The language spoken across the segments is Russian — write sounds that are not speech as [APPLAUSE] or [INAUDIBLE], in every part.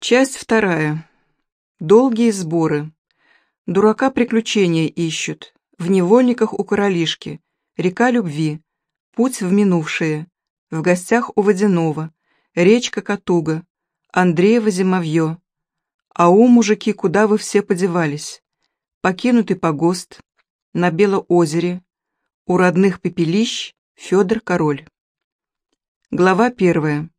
Часть вторая. Долгие сборы. Дурака приключения ищут. В невольниках у королишки. Река любви. Путь в минувшее. В гостях у водяного. Речка Катуга. Андреева зимовье. А у мужики, куда вы все подевались? Покинутый погост. На Белоозере. У родных пепелищ. Федор Король. Глава первая.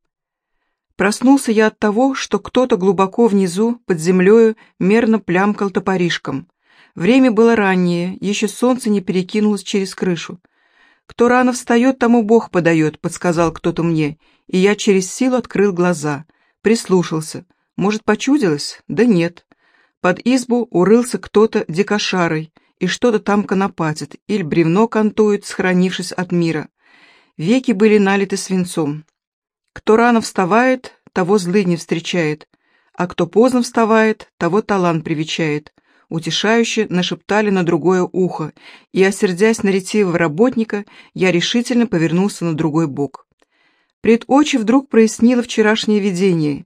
Проснулся я от того, что кто-то глубоко внизу, под землею, мерно плямкал топоришком. Время было раннее, еще солнце не перекинулось через крышу. «Кто рано встает, тому Бог подает», — подсказал кто-то мне, и я через силу открыл глаза. Прислушался. Может, почудилось? Да нет. Под избу урылся кто-то дикошарой, и что-то там конопатит, или бревно кантует, сохранившись от мира. Веки были налиты свинцом. Кто рано вставает, того злы не встречает, а кто поздно вставает, того талант привечает. Утешающе нашептали на другое ухо, и, осердясь на ретивого работника, я решительно повернулся на другой бок. Пред очи вдруг прояснило вчерашнее видение.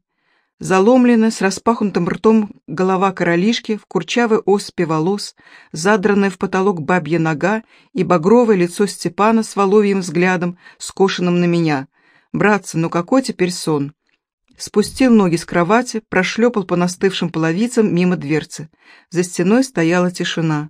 Заломленная, с распахнутым ртом голова королишки в курчавой оспе волос, задранная в потолок бабья нога и багровое лицо Степана с воловьим взглядом, скошенным на меня. Братцы, ну какой теперь сон? Спустил ноги с кровати, прошлепал по настывшим половицам мимо дверцы. За стеной стояла тишина.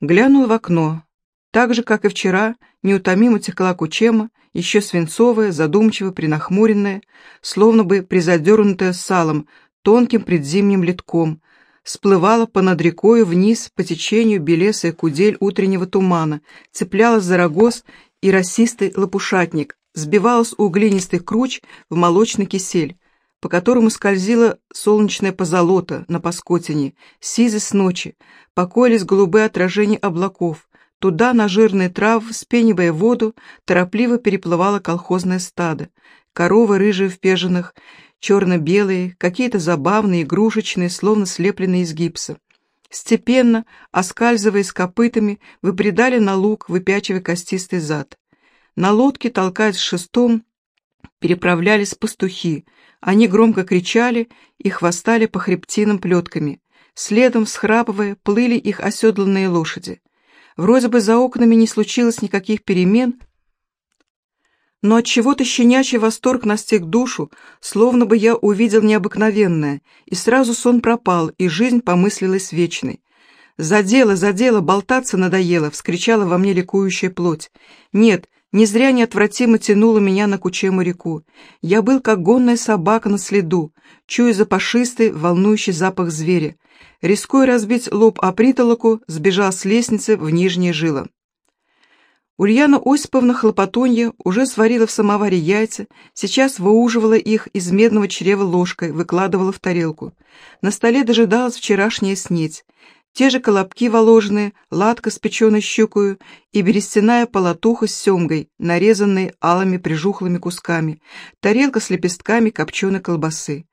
Глянул в окно. Так же, как и вчера, неутомимо текла кучема, еще свинцовая, задумчиво принахмуренная, словно бы призадернутая салом, тонким предзимним литком, сплывала понад рекою вниз по течению белесая кудель утреннего тумана, цеплялась за рогоз и расистый лопушатник, сбивалась у глинистых круч в молочный кисель, по которому скользила солнечная позолота на паскотине, сизы с ночи, покоились голубые отражения облаков, туда на жирные травы, спенивая воду, торопливо переплывало колхозное стадо, коровы рыжие в пеженах, черно-белые, какие-то забавные, игрушечные, словно слепленные из гипса. Степенно, оскальзываясь копытами, выпредали на луг, выпячивая костистый зад. На лодке, толкаясь шестом, переправлялись пастухи. Они громко кричали и хвостали по хребтинам плетками. Следом, всхрапывая, плыли их оседланные лошади. Вроде бы за окнами не случилось никаких перемен, но от чего-то щенячий восторг настиг душу, словно бы я увидел необыкновенное, и сразу сон пропал, и жизнь помыслилась вечной. «За дело, за дело, болтаться надоело!» — вскричала во мне ликующая плоть. «Нет, не зря неотвратимо тянуло меня на кучему реку. Я был как гонная собака на следу, чуя запашистый, волнующий запах зверя. Рискуя разбить лоб о притолоку, сбежал с лестницы в нижнее жило. Ульяна Осиповна Хлопотунья уже сварила в самоваре яйца, сейчас выуживала их из медного чрева ложкой, выкладывала в тарелку. На столе дожидалась вчерашняя снеть. Те же колобки воложенные, ладка с печеной щукою и берестяная полотуха с семгой, нарезанной алыми прижухлыми кусками, тарелка с лепестками копченой колбасы.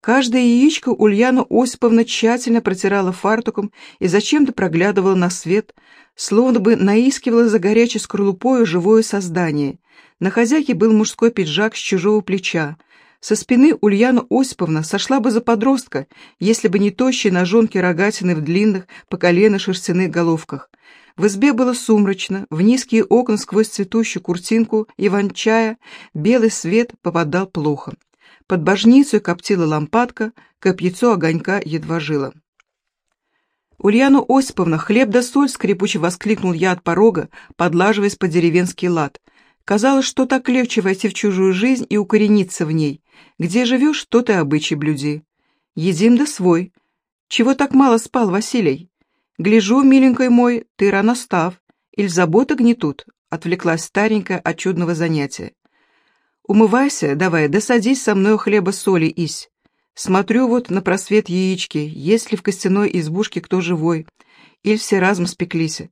Каждое яичко Ульяна Осиповна тщательно протирала фартуком и зачем-то проглядывала на свет, словно бы наискивала за горячей скорлупою живое создание. На хозяйке был мужской пиджак с чужого плеча, со спины Ульяна Осиповна сошла бы за подростка, если бы не тощие ножонки рогатины в длинных, по колено шерстяных головках. В избе было сумрачно, в низкие окна сквозь цветущую куртинку иван-чая белый свет попадал плохо. Под божницей коптила лампадка, копьецо огонька едва жило. «Ульяна Осиповна, хлеб да соль!» — скрипуче воскликнул я от порога, подлаживаясь по деревенский лад. Казалось, что так легче войти в чужую жизнь и укорениться в ней. Где живешь, то ты обычай блюди. Едим да свой. Чего так мало спал, Василий? Гляжу, миленькой мой, ты рано став. Иль забота гнетут, отвлеклась старенькая от чудного занятия. Умывайся, давай, да садись со мной хлеба соли ись. Смотрю вот на просвет яички, есть ли в костяной избушке кто живой. Иль все разом спеклись.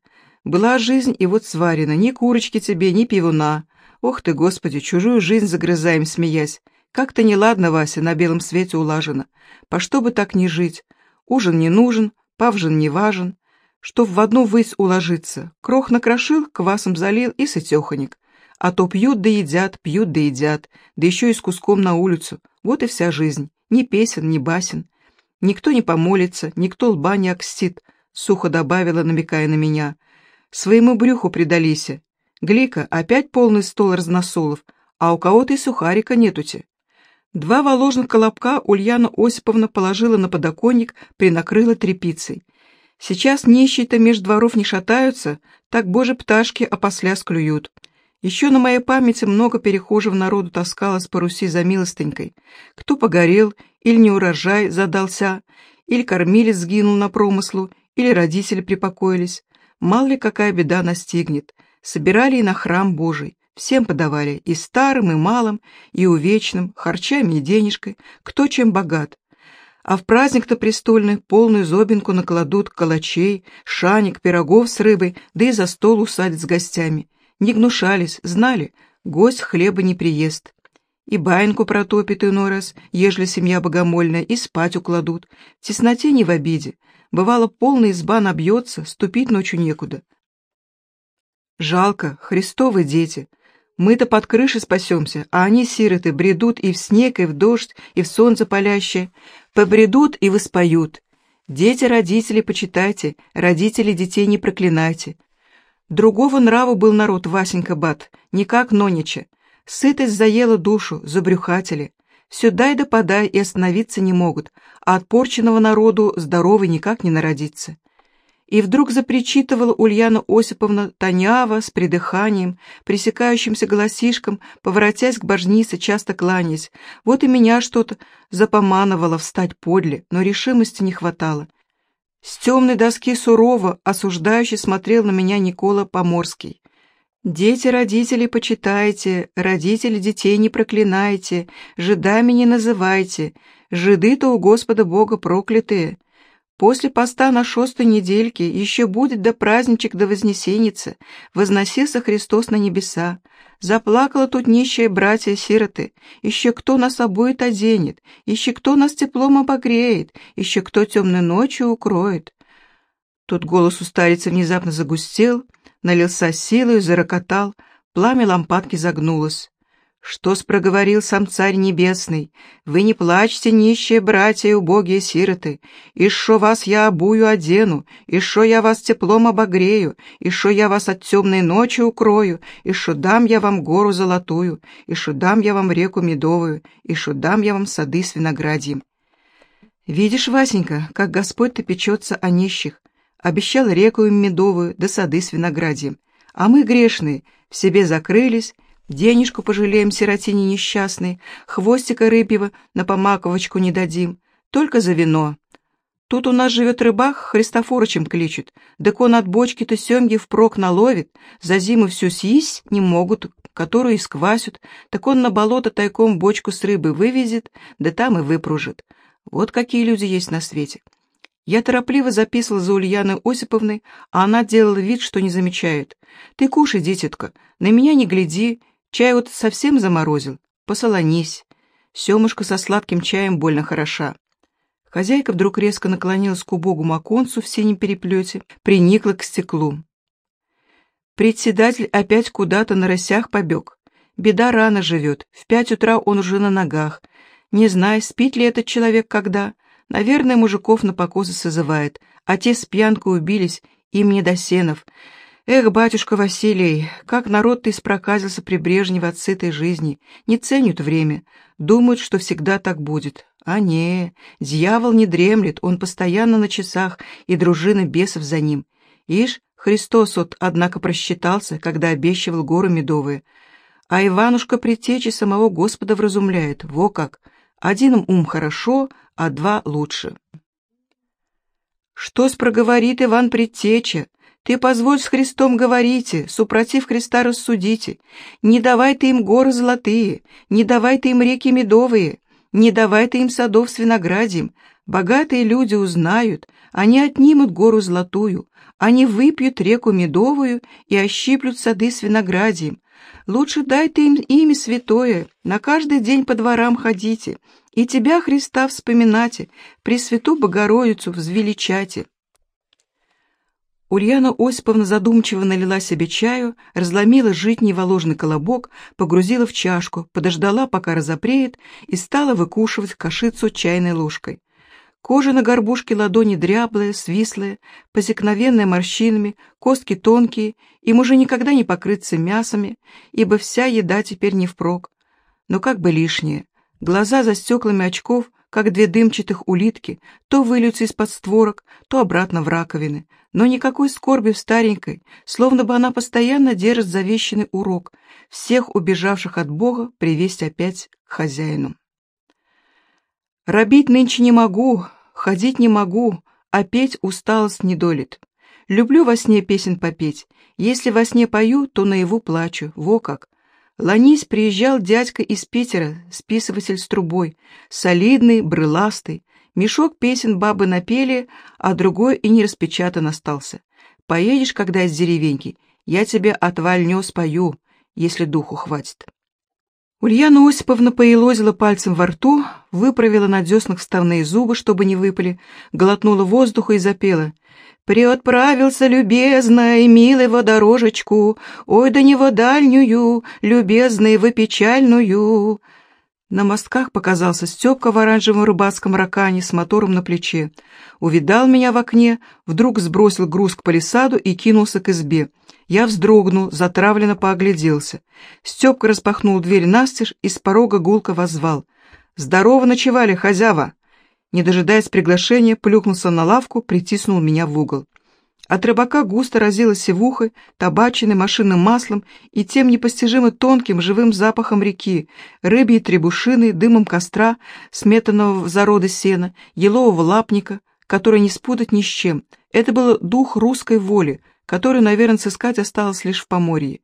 Была жизнь, и вот сварена, ни курочки тебе, ни пивуна. Ох ты, Господи, чужую жизнь загрызаем, смеясь. Как-то неладно, Вася, на белом свете улажено. По что бы так не жить? Ужин не нужен, павжин не важен. Что в одну высь уложиться. Крох накрошил, квасом залил и сытеханик. А то пьют да едят, пьют да едят, да еще и с куском на улицу. Вот и вся жизнь. ни песен, ни басен. Никто не помолится, никто лба не окстит, сухо добавила, намекая на меня. Своему брюху предались. Глика, опять полный стол разносолов, а у кого-то и сухарика нетути. Два воложных колобка Ульяна Осиповна положила на подоконник, принакрыла тряпицей. Сейчас нищие-то меж дворов не шатаются, так, боже, пташки опосля склюют. Еще на моей памяти много перехожего народу таскалось по Руси за милостынькой. Кто погорел, или не урожай задался, или кормилец сгинул на промыслу, или родители припокоились. Мало ли какая беда настигнет. Собирали и на храм Божий. Всем подавали, и старым, и малым, и увечным, харчами и денежкой, кто чем богат. А в праздник-то престольный полную зобинку накладут калачей, шаник, пирогов с рыбой, да и за стол усадят с гостями. Не гнушались, знали, гость хлеба не приест. И баинку протопит иной раз, ежели семья богомольная, и спать укладут. В тесноте не в обиде. Бывало, полная изба набьется, ступить ночью некуда. Жалко, христовы дети. Мы-то под крышей спасемся, а они, сироты, бредут и в снег, и в дождь, и в солнце палящее. Побредут и воспоют. Дети родители почитайте, родители детей не проклинайте. Другого нрава был народ Васенька Бат, не как Нонича. Сытость заела душу, забрюхатели. Все дай да подай и остановиться не могут, а от порченного народу здоровый никак не народится. И вдруг запричитывала Ульяна Осиповна Танява с придыханием, пресекающимся голосишком, поворотясь к божнице, часто кланяясь. Вот и меня что-то запомановало встать подле, но решимости не хватало. С темной доски сурово, осуждающе смотрел на меня Никола Поморский. «Дети родителей почитайте, родители детей не проклинайте, жидами не называйте, жиды-то у Господа Бога проклятые. После поста на шестой недельке еще будет до праздничек до Вознесеницы, возносился Христос на небеса. Заплакала тут нищая братья-сироты, еще кто нас обоит оденет, еще кто нас теплом обогреет, еще кто темной ночью укроет. Тут голос у старицы внезапно загустел, налился силой, зарокотал, пламя лампадки загнулось. «Что спроговорил сам Царь Небесный? Вы не плачьте, нищие братья и убогие сироты, и шо вас я обую одену, и шо я вас теплом обогрею, и шо я вас от темной ночи укрою, и шо дам я вам гору золотую, и шо дам я вам реку медовую, и шо дам я вам сады с виноградьем». Видишь, Васенька, как Господь-то печется о нищих, обещал реку им медовую, да сады с виноградьем. А мы, грешные, в себе закрылись, денежку пожалеем сиротине несчастной, хвостика рыбьего на помаковочку не дадим, только за вино. Тут у нас живет рыбак, Христофорычем кличут, так он от бочки-то семги впрок наловит, за зиму всю съесть не могут, которую сквасят, так он на болото тайком бочку с рыбой вывезет, да там и выпружит. Вот какие люди есть на свете. Я торопливо записывала за Ульяной Осиповной, а она делала вид, что не замечает. «Ты кушай, дитятка, на меня не гляди, чай вот совсем заморозил, посолонись. Семушка со сладким чаем больно хороша». Хозяйка вдруг резко наклонилась к убогому оконцу в синем переплете, приникла к стеклу. Председатель опять куда-то на рысях побег. Беда рано живет, в пять утра он уже на ногах. Не знаю, спит ли этот человек когда, Наверное, мужиков на покосы созывает, а те с пьянкой убились, им не до сенов. Эх, батюшка Василий, как народ ты спроказился при Брежневе от сытой жизни, не ценят время, думают, что всегда так будет. А не, дьявол не дремлет, он постоянно на часах, и дружина бесов за ним. Ишь, Христос от, однако, просчитался, когда обещивал горы медовые. А Иванушка притечи самого Господа вразумляет, во как! Один ум хорошо, а два лучше. «Что спроговорит Иван Предтеча? Ты позволь с Христом говорите, супротив Христа рассудите. Не давай ты им горы золотые, не давай ты им реки медовые, не давай ты им садов с виноградием. Богатые люди узнают, они отнимут гору золотую, они выпьют реку медовую и ощиплют сады с виноградием. Лучше дай ты им имя святое, на каждый день по дворам ходите, и тебя, Христа, вспоминате, Пресвяту Богородицу взвеличате. Ульяна Осиповна задумчиво налила себе чаю, разломила житний воложный колобок, погрузила в чашку, подождала, пока разопреет, и стала выкушивать кашицу чайной ложкой. Кожа на горбушке ладони дряблая, свислая, позекновенная морщинами, костки тонкие, им уже никогда не покрыться мясами, ибо вся еда теперь не впрок. Но как бы лишнее. Глаза за стеклами очков как две дымчатых улитки, то выльются из-под створок, то обратно в раковины. Но никакой скорби в старенькой, словно бы она постоянно держит завещанный урок, всех убежавших от Бога привесть опять к хозяину. «Робить нынче не могу, ходить не могу, а петь усталость не долит. Люблю во сне песен попеть. Если во сне пою, то наяву плачу. Во как! Ланись приезжал дядька из Питера, списыватель с трубой, солидный, брыластый. Мешок песен бабы напели, а другой и не распечатан остался. Поедешь, когда из деревеньки, я тебе отвальнё спою, если духу хватит. Ульяна Осиповна поелозила пальцем во рту, выправила на деснах вставные зубы, чтобы не выпали, глотнула воздуха и запела — Приотправился любезной, милый во дорожечку, Ой, да не дальнюю, любезный, во печальную. На мостках показался Степка в оранжевом рыбацком ракане с мотором на плече. Увидал меня в окне, вдруг сбросил груз к палисаду и кинулся к избе. Я вздрогнул, затравленно поогляделся. Степка распахнул дверь настежь и с порога гулко воззвал. «Здорово ночевали, хозява!» не дожидаясь приглашения, плюхнулся на лавку, притиснул меня в угол. От рыбака густо разило севухой, табачиной, машинным маслом и тем непостижимо тонким живым запахом реки, рыбьей требушины, дымом костра, сметанного в зароды сена, елового лапника, который не спутать ни с чем. Это был дух русской воли, который, наверное, сыскать осталось лишь в Поморье.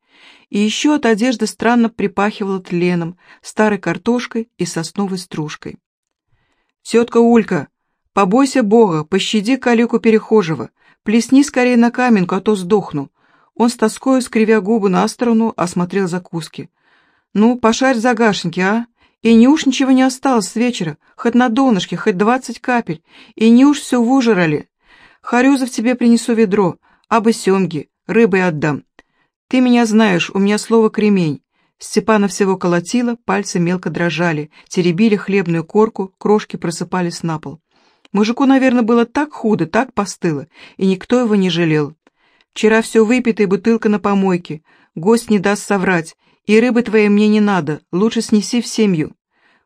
И еще от одежды странно припахивало тленом, старой картошкой и сосновой стружкой. «Тетка Улька, побойся Бога, пощади калику перехожего, плесни скорее на каменку, а то сдохну». Он с тоскою, скривя губы на сторону, осмотрел закуски. «Ну, пошарь в а? И не уж ничего не осталось с вечера, хоть на донышке, хоть двадцать капель, и не уж все выжрали. Харюзов тебе принесу ведро, абы семги, рыбой отдам. Ты меня знаешь, у меня слово кремень. Степана всего колотило, пальцы мелко дрожали, теребили хлебную корку, крошки просыпались на пол. Мужику, наверное, было так худо, так постыло, и никто его не жалел. Вчера все выпито и бутылка на помойке, гость не даст соврать, и рыбы твоей мне не надо, лучше снеси в семью.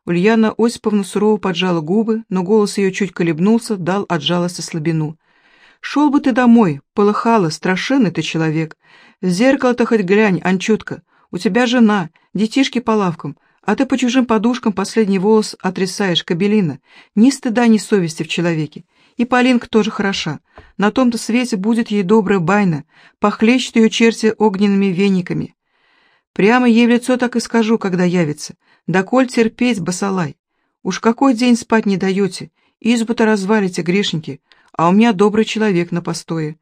Ульяна Осиповна сурово поджала губы, но голос ее чуть колебнулся, дал от слабину. «Шел бы ты домой, полыхало, страшенный ты человек. В зеркало-то хоть глянь, Анчутка, у тебя жена, детишки по лавкам, а ты по чужим подушкам последний волос отрисаешь, кабелина. Ни стыда, ни совести в человеке. И Полинка тоже хороша. На том-то свете будет ей добрая байна, похлещет ее черти огненными вениками. Прямо ей в лицо так и скажу, когда явится. Да коль терпеть, басалай. Уж какой день спать не даете, избу-то развалите, грешники, а у меня добрый человек на постое.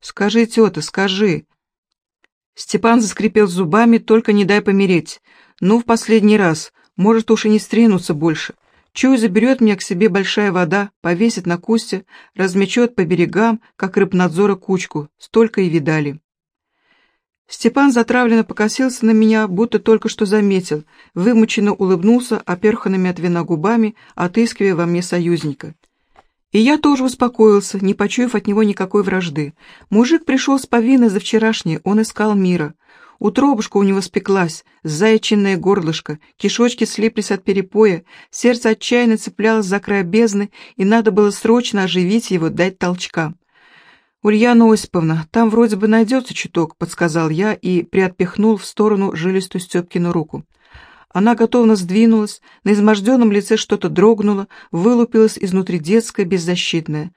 Скажи, тета, скажи, Степан заскрипел зубами, только не дай помереть. Ну, в последний раз, может уж и не стрянуться больше. Чую, заберет меня к себе большая вода, повесит на кусте, размечет по берегам, как рыбнадзора кучку. Столько и видали. Степан затравленно покосился на меня, будто только что заметил, вымученно улыбнулся оперханными от вина губами, отыскивая во мне союзника. И я тоже успокоился, не почуяв от него никакой вражды. Мужик пришел с повинной за вчерашнее, он искал мира. Утробушка у него спеклась, заячинное горлышко, кишочки слиплись от перепоя, сердце отчаянно цеплялось за край бездны, и надо было срочно оживить его, дать толчка. «Ульяна Осиповна, там вроде бы найдется чуток», — подсказал я и приотпихнул в сторону жилистую Степкину руку. Она готовно сдвинулась, на изможденном лице что-то дрогнуло, вылупилось изнутри детское, беззащитное.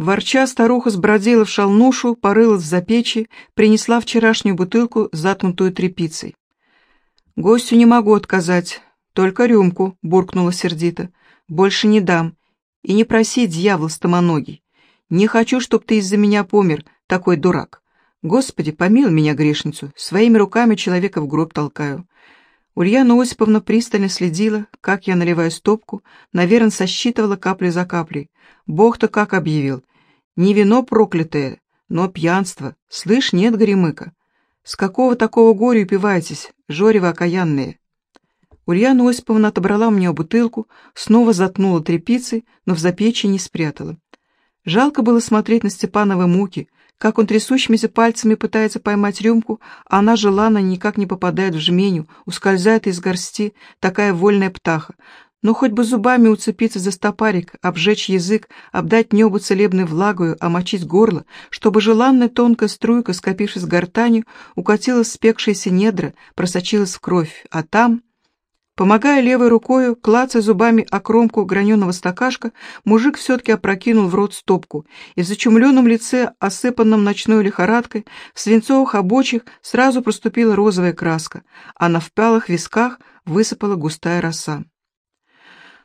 Ворча старуха сбродила в шалнушу, порылась в запечи, принесла вчерашнюю бутылку, заткнутую тряпицей. «Гостю не могу отказать, только рюмку», — буркнула сердито. «Больше не дам. И не проси, дьявол стомоногий. Не хочу, чтоб ты из-за меня помер, такой дурак. Господи, помилуй меня, грешницу, своими руками человека в гроб толкаю. Ульяна Осиповна пристально следила, как я наливаю стопку, наверное, сосчитывала капли за каплей. Бог-то как объявил. Не вино проклятое, Но пьянство, слышь, нет, Горемыка. С какого такого горя упиваетесь, жорево окаянные? Ульяна Осиповна отобрала у меня бутылку, снова заткнула тряпицей, но в запечье не спрятала. Жалко было смотреть на Степановы муки, как он трясущимися пальцами пытается поймать рюмку, а она желанно никак не попадает в жменю, ускользает из горсти, такая вольная птаха. Но хоть бы зубами уцепиться за стопарик, обжечь язык, обдать небо целебной влагою, омочить горло, чтобы желанная тонкая струйка, скопившись гортанью, укатила в спекшиеся недра, просочилась в кровь, а там... Помогая левой рукою, клацая зубами о кромку граненого стакашка, мужик все-таки опрокинул в рот стопку, и в зачумленном лице, осыпанном ночной лихорадкой, в свинцовых обочих сразу проступила розовая краска, а на впалых висках высыпала густая роса.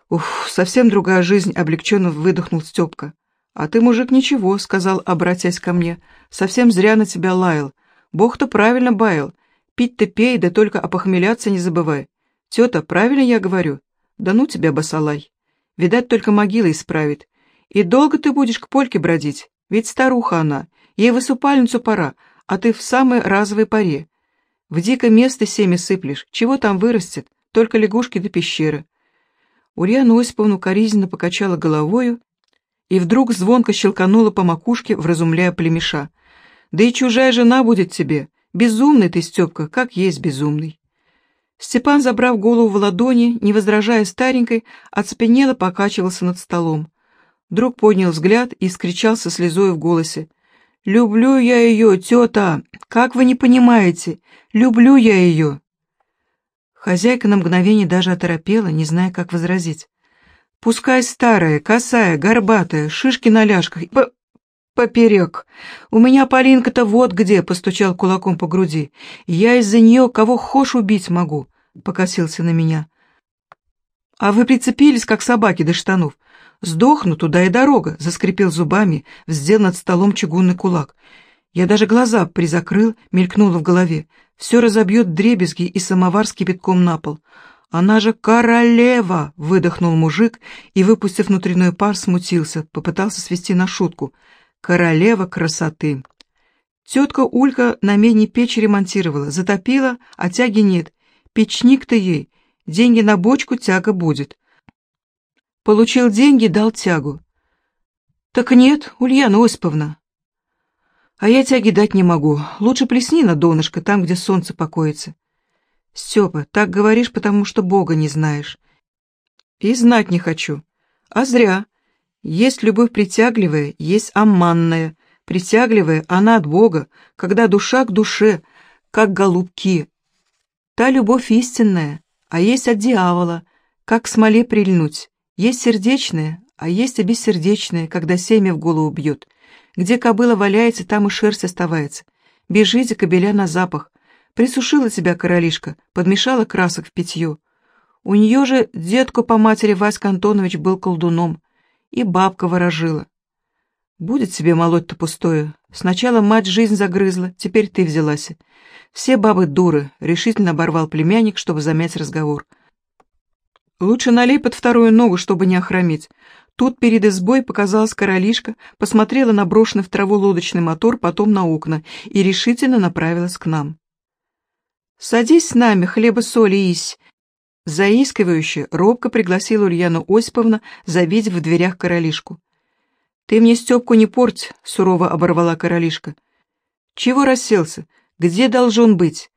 «Ух, совсем другая жизнь», — облегченно выдохнул Степка. «А ты, мужик, ничего», — сказал, обратясь ко мне. «Совсем зря на тебя лаял. Бог-то правильно баял. Пить-то пей, да только опохмеляться не забывай. Тета, правильно я говорю? Да ну тебя, басалай. Видать, только могила исправит. И долго ты будешь к Польке бродить? Ведь старуха она. Ей в высыпальницу пора, а ты в самой разовой паре. В дикое место семя сыплешь. Чего там вырастет? Только лягушки до пещеры. Ульяна Осиповна коризненно покачала головою и вдруг звонко щелканула по макушке, вразумляя племеша. «Да и чужая жена будет тебе. Безумный ты, Степка, как есть безумный». Степан, забрав голову в ладони, не возражая старенькой, оцепенело покачивался над столом. Вдруг поднял взгляд и скричал со слезой в голосе. «Люблю я ее, тета! Как вы не понимаете? Люблю я ее!» Хозяйка на мгновение даже оторопела, не зная, как возразить. «Пускай старая, косая, горбатая, шишки на ляжках, по поперек. У меня Полинка-то вот где!» — постучал кулаком по груди. «Я из-за нее кого хошь убить могу!» — покосился на меня. «А вы прицепились, как собаки до штанов. Сдохну, туда и дорога!» — заскрипел зубами, вздел над столом чугунный кулак. Я даже глаза призакрыл, мелькнуло в голове. Все разобьет дребезги и самовар с кипятком на пол. «Она же королева!» — выдохнул мужик и, выпустив внутренний пар, смутился, попытался свести на шутку. «Королева красоты!» Тетка Улька на медне печь ремонтировала, затопила, а тяги нет. Печник-то ей, деньги на бочку тяга будет. Получил деньги, дал тягу. Так нет, Ульяна Осиповна, а я тяги дать не могу. Лучше плесни на донышко, там, где солнце покоится. Степа, так говоришь, потому что Бога не знаешь. И знать не хочу. А зря. Есть любовь притягливая, есть обманная. Притягливая она от Бога, когда душа к душе, как голубки. Та любовь истинная, а есть от дьявола, как к смоле прильнуть. Есть сердечная, а есть и бессердечная, когда семя в голову бьет. Где кобыла валяется, там и шерсть оставается. Бежите, кобеля, на запах. Присушила тебя королишка, подмешала красок в питье. У нее же детку по матери Васька Антонович был колдуном. И бабка ворожила. Будет тебе молоть-то пустое. Сначала мать жизнь загрызла, теперь ты взялась. Все бабы дуры, решительно оборвал племянник, чтобы замять разговор. Лучше налей под вторую ногу, чтобы не охромить. Тут перед избой показалась королишка, посмотрела на брошенный в траву лодочный мотор, потом на окна и решительно направилась к нам. «Садись с нами, хлеба-соли ись!» Заискивающе, робко пригласила Ульяна Осиповна, завидев в дверях королишку. «Ты мне Степку не порть!» — сурово оборвала королишка. «Чего расселся? Где должен быть?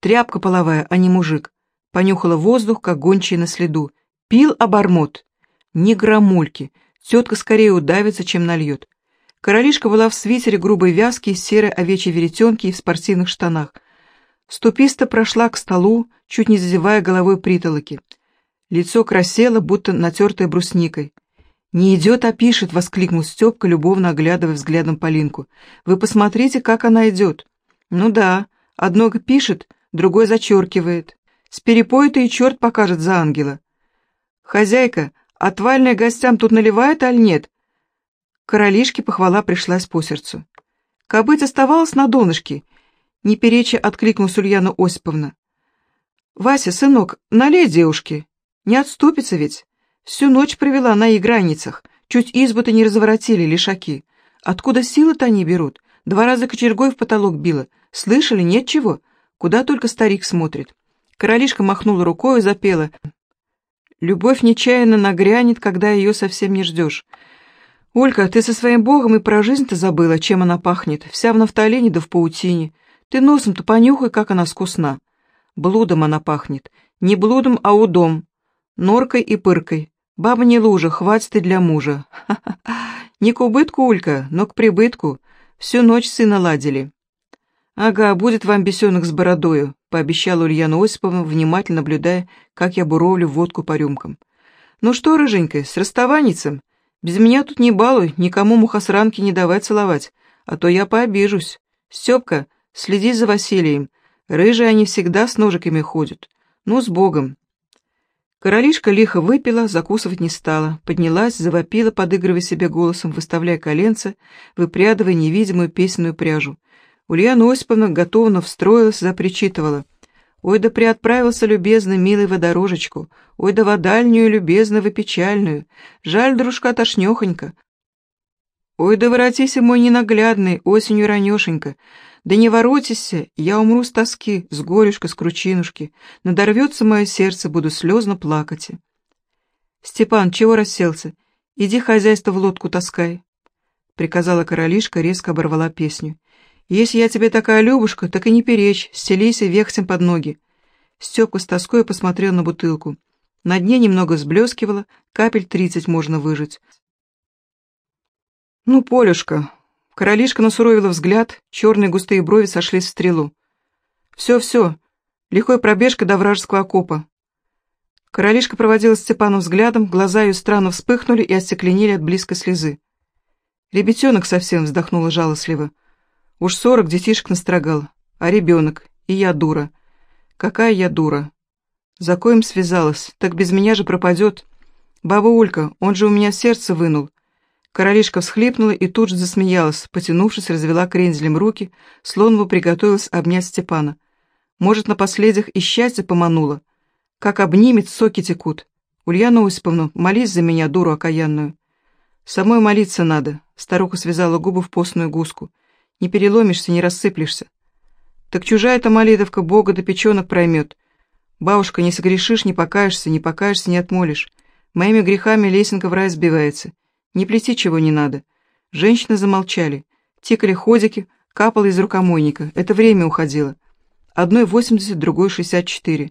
Тряпка половая, а не мужик!» Понюхала воздух, как гончая на следу. «Пил обормот!» Ни грамульки. Тетка скорее удавится, чем нальет. Королишка была в свитере грубой вязки из серой овечьей веретенки и в спортивных штанах. Ступисто прошла к столу, чуть не задевая головой притолоки. Лицо красело, будто натертое брусникой. «Не идет, а пишет!» — воскликнул Степка, любовно оглядывая взглядом Полинку. «Вы посмотрите, как она идет!» «Ну да, одно пишет, другой зачеркивает. С перепоя-то и черт покажет за ангела!» «Хозяйка, Отвальная гостям тут наливает, аль нет?» Королишке похвала пришлась по сердцу. Кобыть оставалась на донышке, не переча откликнулась Ульяна Осиповна. «Вася, сынок, налей девушке. Не отступится ведь. Всю ночь провела на играницах. Чуть избы-то не разворотили лишаки. Откуда силы-то они берут? Два раза кочергой в потолок била. Слышали, нет чего? Куда только старик смотрит. Королишка махнула рукой и запела. Любовь нечаянно нагрянет, когда ее совсем не ждешь. Олька, ты со своим богом и про жизнь-то забыла, чем она пахнет. Вся в нафталине да в паутине. Ты носом-то понюхай, как она вкусна. Блудом она пахнет. Не блудом, а удом. Норкой и пыркой. Баба не лужа, хватит и для мужа. Ха-ха-ха. [LAUGHS] Не к убытку, Улька, но к прибытку. Всю ночь сына ладили. «Ага, будет вам бесенок с бородою», — пообещала Ульяна Осиповна, внимательно наблюдая, как я буровлю водку по рюмкам. «Ну что, рыженька, с расставаницем? Без меня тут не балуй, никому мухосранки не давай целовать, а то я пообижусь. Степка, следи за Василием. Рыжие они всегда с ножиками ходят. Ну, с Богом. Королишка лихо выпила, закусывать не стала, поднялась, завопила, подыгрывая себе голосом, выставляя коленца, выпрядывая невидимую песенную пряжу. Ульяна Осиповна готовно встроилась, запричитывала. «Ой, да приотправился любезный, милый водорожечку, ой, да водальнюю, любезного, печальную, жаль, дружка тошнёхонько. Ой, да воротися, мой ненаглядный, осенью ранешенько, да не воротися, я умру с тоски, с горюшка, с кручинушки. Надорвется мое сердце, буду слезно плакать. Степан, чего расселся? Иди хозяйство в лодку таскай. Приказала королишка, резко оборвала песню. Если я тебе такая Любушка, так и не перечь, стелись и вехтем под ноги. Степка с тоской посмотрел на бутылку. На дне немного взблескивало, капель тридцать можно выжать. «Ну, Полюшка, Королишка насуровила взгляд, черные густые брови сошлись в стрелу. «Все-все, лихой пробежка до вражеского окопа». Королишка проводила Степану взглядом, глаза ее странно вспыхнули и остекленели от близкой слезы. «Ребятенок совсем», — вздохнула жалостливо. «Уж сорок детишек настрогал, а ребенок, и я дура. Какая я дура. За коем связалась, так без меня же пропадет. Баба Улька, он же у меня сердце вынул. Королишка всхлипнула и тут же засмеялась, потянувшись, развела крензелем руки, словно бы приготовилась обнять Степана. Может, на последних и счастье помануло. Как обнимет, соки текут. Ульяна Осиповна, молись за меня, дуру окаянную. Самой молиться надо, старуха связала губы в постную гуску. Не переломишься, не рассыплешься. Так чужая-то молитовка Бога до печенок проймет. Бабушка, не согрешишь, не покаешься, не покаешься, не отмолишь. Моими грехами лесенка в рай сбивается. Не плети, чего не надо. Женщины замолчали. Тикали ходики, капало из рукомойника. Это время уходило. Одной восемьдесят, другой шестьдесят четыре.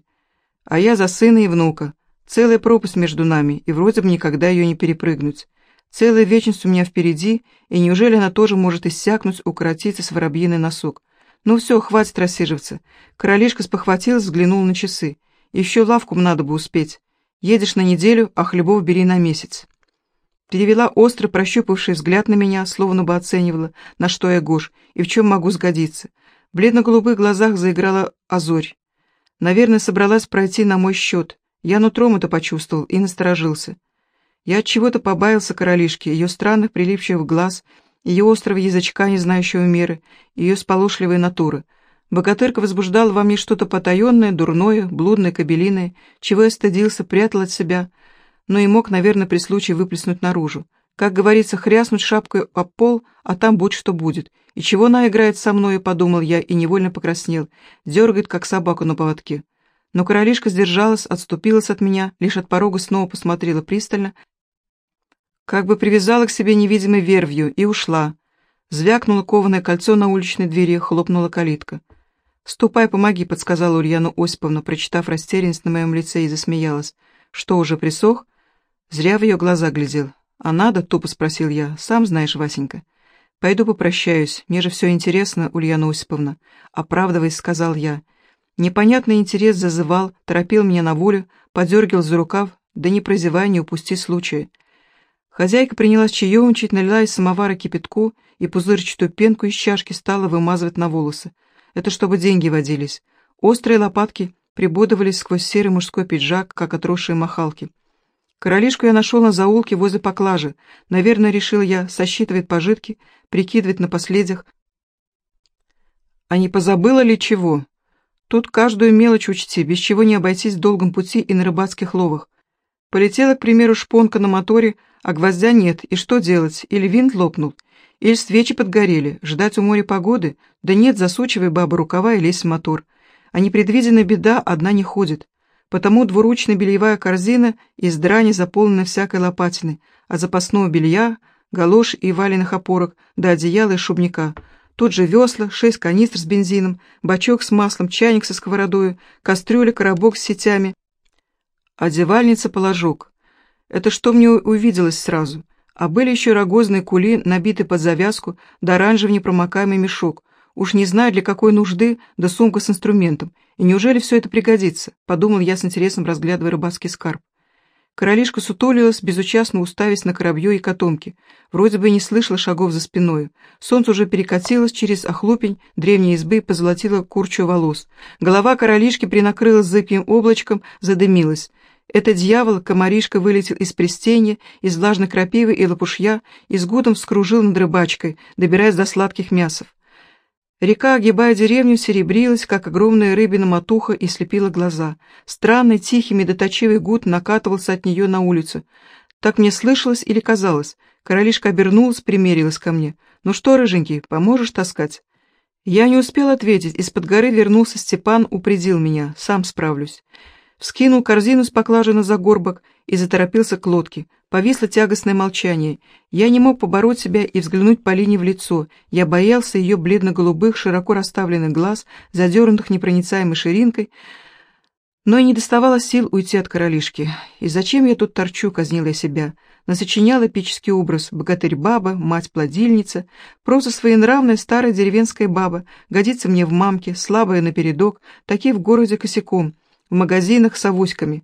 А я за сына и внука. Целая пропасть между нами, и вроде бы никогда ее не перепрыгнуть. Целая вечность у меня впереди, и неужели она тоже может иссякнуть, укоротиться с воробьиный носок? Ну все, хватит рассиживаться. Королишка спохватилась, взглянул на часы. Еще лавку надо бы успеть. Едешь на неделю, а хлебов бери на месяц перевела остро прощупавший взгляд на меня, словно бы оценивала, на что я гож и в чем могу сгодиться. В бледно-голубых глазах заиграла озорь. Наверное, собралась пройти на мой счет. Я нутром это почувствовал и насторожился. Я от чего-то побаился королишки, ее странных прилипчивых глаз, ее острого язычка, не знающего меры, ее сполошливой натуры. Богатырка возбуждала во мне что-то потаенное, дурное, блудное, кабелиное, чего я стыдился, прятал от себя — но и мог, наверное, при случае выплеснуть наружу. Как говорится, хряснуть шапкой об пол, а там будь что будет. И чего она играет со мной, подумал я и невольно покраснел. Дергает, как собаку на поводке. Но королишка сдержалась, отступилась от меня, лишь от порога снова посмотрела пристально, как бы привязала к себе невидимой вервью и ушла. Звякнуло кованое кольцо на уличной двери, хлопнула калитка. «Ступай, помоги», — подсказала Ульяна Осиповна, прочитав растерянность на моем лице и засмеялась. «Что, уже присох?» Зря в ее глаза глядел. «А надо?» — тупо спросил я. «Сам знаешь, Васенька». «Пойду попрощаюсь. Мне же все интересно, Ульяна Осиповна». «Оправдываясь», — сказал я. Непонятный интерес зазывал, торопил меня на волю, подергивал за рукав. Да не прозевай, не упусти случая. Хозяйка принялась чаевничать, налила из самовара кипятку и пузырчатую пенку из чашки стала вымазывать на волосы. Это чтобы деньги водились. Острые лопатки прибодывались сквозь серый мужской пиджак, как отросшие махалки. Королишку я нашел на заулке возле поклажи. Наверное, решил я, сосчитывать пожитки, прикидывать на последних. А не позабыла ли чего? Тут каждую мелочь учти, без чего не обойтись в долгом пути и на рыбацких ловах. Полетела, к примеру, шпонка на моторе, а гвоздя нет, и что делать? Или винт лопнул? Или свечи подгорели, ждать у моря погоды? Да нет, засучивай, баба, рукава и лезь в мотор. А непредвиденная беда одна не ходит. Потому двуручная бельевая корзина из драни заполнена всякой лопатиной, а запасного белья, галош и валеных опорок, да одеяла и шубника. Тут же весла, шесть канистр с бензином, бачок с маслом, чайник со сковородою, кастрюля, коробок с сетями. Одевальница, положок. Это что мне увиделось сразу? А были еще рогозные кули, набитые под завязку, да оранжевый непромокаемый мешок. Уж не знаю, для какой нужды, да сумка с инструментом. И неужели все это пригодится? Подумал я с интересом, разглядывая рыбацкий скарб. Королишка сутулилась, безучастно уставясь на коробье и котомки. Вроде бы не слышала шагов за спиной. Солнце уже перекатилось через охлупень древней избы и позолотило курчу волос. Голова королишки принакрылась зыбким облачком, задымилась. Этот дьявол, комаришка, вылетел из пристенья, из влажной крапивы и лопушья и с гудом вскружил над рыбачкой, добираясь до сладких мясов. Река, огибая деревню, серебрилась, как огромная рыбина матуха, и слепила глаза. Странный, тихий, медоточивый гуд накатывался от нее на улицу. Так мне слышалось или казалось. Королишка обернулась, примерилась ко мне. «Ну что, рыженький, поможешь таскать?» Я не успел ответить. Из-под горы вернулся Степан, упредил меня. Сам справлюсь. Вскинул корзину с поклажи на загорбок и заторопился к лодке. Повисло тягостное молчание. Я не мог побороть себя и взглянуть Полине в лицо. Я боялся ее бледно-голубых, широко расставленных глаз, задернутых непроницаемой ширинкой, но и не доставало сил уйти от королишки. И зачем я тут торчу, казнил я себя. Насочинял эпический образ богатырь-баба, мать-плодильница, просто своенравная старая деревенская баба, годится мне в мамке, слабая напередок, такие в городе косяком, в магазинах с авоськами.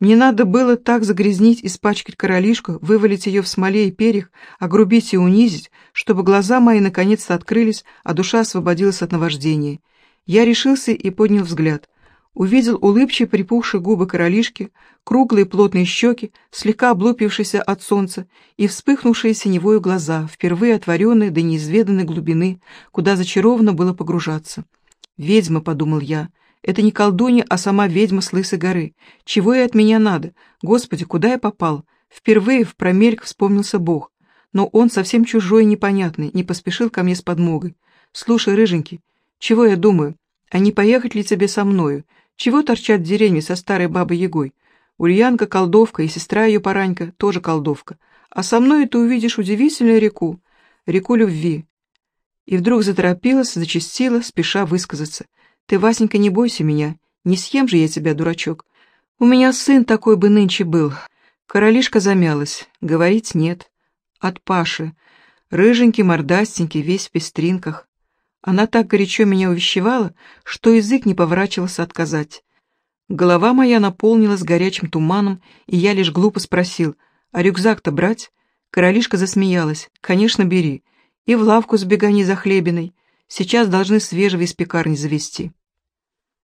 Мне надо было так загрязнить, испачкать королишку, вывалить ее в смоле и перьях, огрубить и унизить, чтобы глаза мои наконец-то открылись, а душа освободилась от наваждения. Я решился и поднял взгляд. Увидел улыбчивые припухшие губы королишки, круглые плотные щеки, слегка облупившиеся от солнца и вспыхнувшие синевою глаза, впервые отворенные до неизведанной глубины, куда зачарованно было погружаться. «Ведьма», — подумал я, — это не колдунья, а сама ведьма с Лысой горы. Чего ей от меня надо? Господи, куда я попал? Впервые в промельк вспомнился Бог. Но он совсем чужой и непонятный, не поспешил ко мне с подмогой. Слушай, рыженький, чего я думаю? А не поехать ли тебе со мною? Чего торчат в деревне со старой бабой Егой? Ульянка колдовка, и сестра ее Паранька тоже колдовка. А со мной ты увидишь удивительную реку, реку любви. И вдруг заторопилась, зачастила, спеша высказаться. Ты, Васенька, не бойся меня, не съем же я тебя, дурачок. У меня сын такой бы нынче был. Королишка замялась, говорить нет. От Паши. Рыженький, мордастенький, весь в пестринках. Она так горячо меня увещевала, что язык не поворачивался отказать. Голова моя наполнилась горячим туманом, и я лишь глупо спросил, а рюкзак-то брать? Королишка засмеялась. Конечно, бери. И в лавку сбегани за хлебиной. Сейчас должны свежего из пекарни завести.